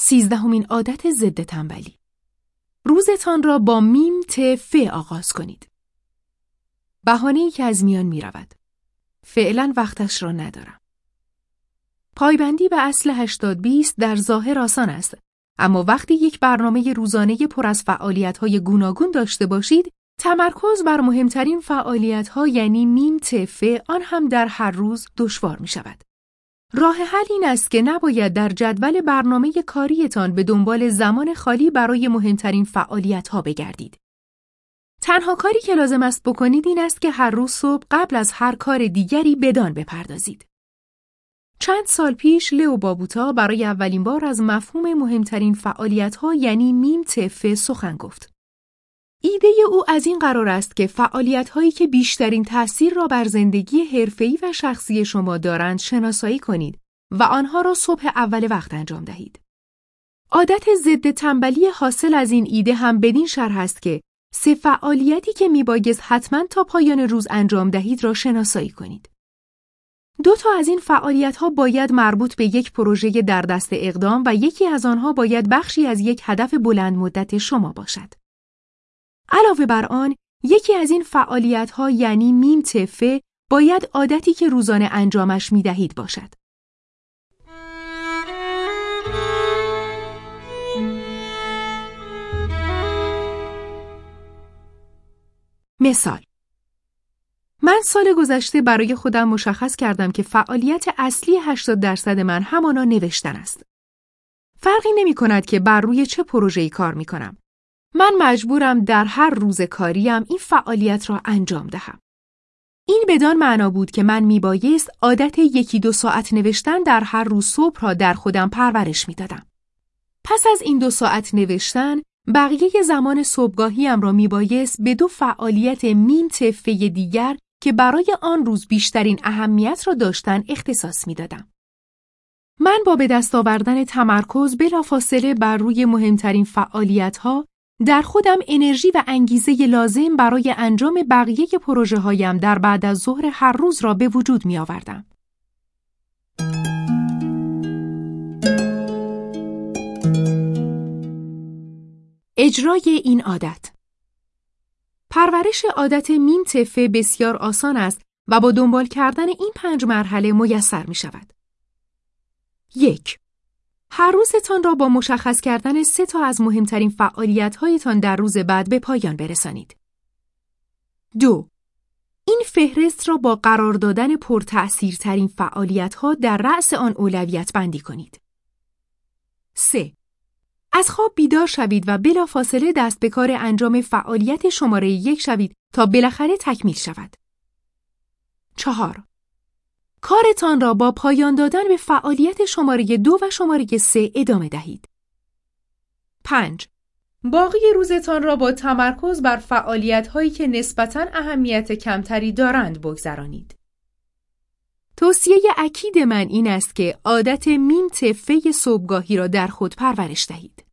سیزدهمین عادت ضد تنبلی روزتان را با میم ت ف آغاز کنید. بهانه ای که از میان می رود. فعلا وقتش را ندارم. پایبندی به اصل 80 20 در ظاهر آسان است اما وقتی یک برنامه روزانه پر از فعالیت‌های گوناگون داشته باشید تمرکز بر مهمترین فعالیت‌ها یعنی میم تفه آن هم در هر روز دشوار می شود. راه حل این است که نباید در جدول برنامه کاریتان به دنبال زمان خالی برای مهمترین فعالیت‌ها بگردید. تنها کاری که لازم است بکنید این است که هر روز صبح قبل از هر کار دیگری بدان بپردازید. چند سال پیش لئو بابوتا برای اولین بار از مفهوم مهمترین فعالیت‌ها یعنی میم تفه سخن گفت. ایده او از این قرار است که فعالیت‌هایی که بیشترین تأثیر را بر زندگی حرفه‌ای و شخصی شما دارند شناسایی کنید و آنها را صبح اول وقت انجام دهید. عادت ضد تنبلی حاصل از این ایده هم بدین شرح است که سه فعالیتی که میبایست حتما تا پایان روز انجام دهید را شناسایی کنید. دو تا از این فعالیت ها باید مربوط به یک پروژه در دست اقدام و یکی از آنها باید بخشی از یک هدف بلند مدت شما باشد. علاوه بر آن، یکی از این فعالیت ها یعنی میم تفه باید عادتی که روزانه انجامش می دهید باشد. مثال من سال گذشته برای خودم مشخص کردم که فعالیت اصلی 80 درصد من همانا نوشتن است. فرقی نمی کند که بر روی چه پروژه‌ای کار می کنم. من مجبورم در هر روز کاریم این فعالیت را انجام دهم. این بدان معنا بود که من می بایست عادت یکی دو ساعت نوشتن در هر روز صبح را در خودم پرورش می دادم. پس از این دو ساعت نوشتن، بقیه زمان صبحگاهیم را می بایست به دو فعالیت مین تفه دیگر که برای آن روز بیشترین اهمیت را داشتن اختصاص می دادم. من با به دست آوردن تمرکز بلافاصله بر روی مهمترین فعالیت ها در خودم انرژی و انگیزه لازم برای انجام بقیه پروژه هایم در بعد از ظهر هر روز را به وجود می آوردم. اجرای این عادت پرورش عادت میم تفه بسیار آسان است و با دنبال کردن این پنج مرحله میسر می شود. یک هر روزتان را با مشخص کردن سه تا از مهمترین فعالیت هایتان در روز بعد به پایان برسانید. دو این فهرست را با قرار دادن پرتأثیرترین فعالیت ها در رأس آن اولویت بندی کنید. 3. از خواب بیدار شوید و بلافاصله دست به کار انجام فعالیت شماره یک شوید تا بالاخره تکمیل شود. چهار کارتان را با پایان دادن به فعالیت شماره دو و شماره سه ادامه دهید. 5. باقی روزتان را با تمرکز بر فعالیت هایی که نسبتاً اهمیت کمتری دارند بگذرانید. توصیه اکید من این است که عادت میم تفه صبحگاهی را در خود پرورش دهید.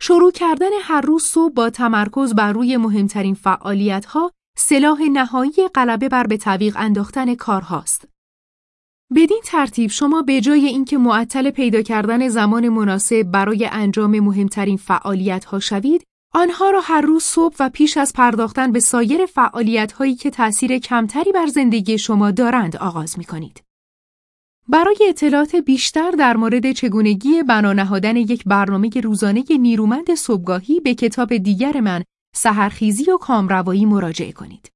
شروع کردن هر روز صبح با تمرکز بر روی مهمترین فعالیت ها سلاح نهایی غلبه بر به تعویق انداختن کارهاست. بدین ترتیب شما به جای اینکه معطل پیدا کردن زمان مناسب برای انجام مهمترین فعالیت ها شوید، آنها را هر روز صبح و پیش از پرداختن به سایر فعالیت هایی که تأثیر کمتری بر زندگی شما دارند آغاز می کنید. برای اطلاعات بیشتر در مورد چگونگی بنا نهادن یک برنامه روزانه نیرومند صبحگاهی به کتاب دیگر من سحرخیزی و کامروایی مراجعه کنید.